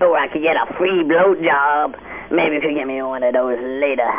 Or I could get a free blowjob. Maybe you could get me one of those later.